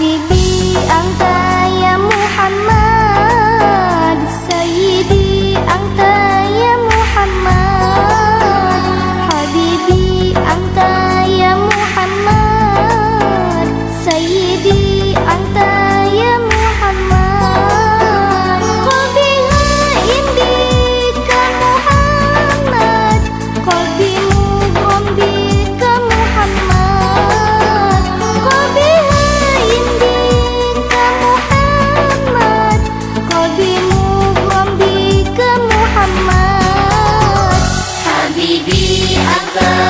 baby. be above.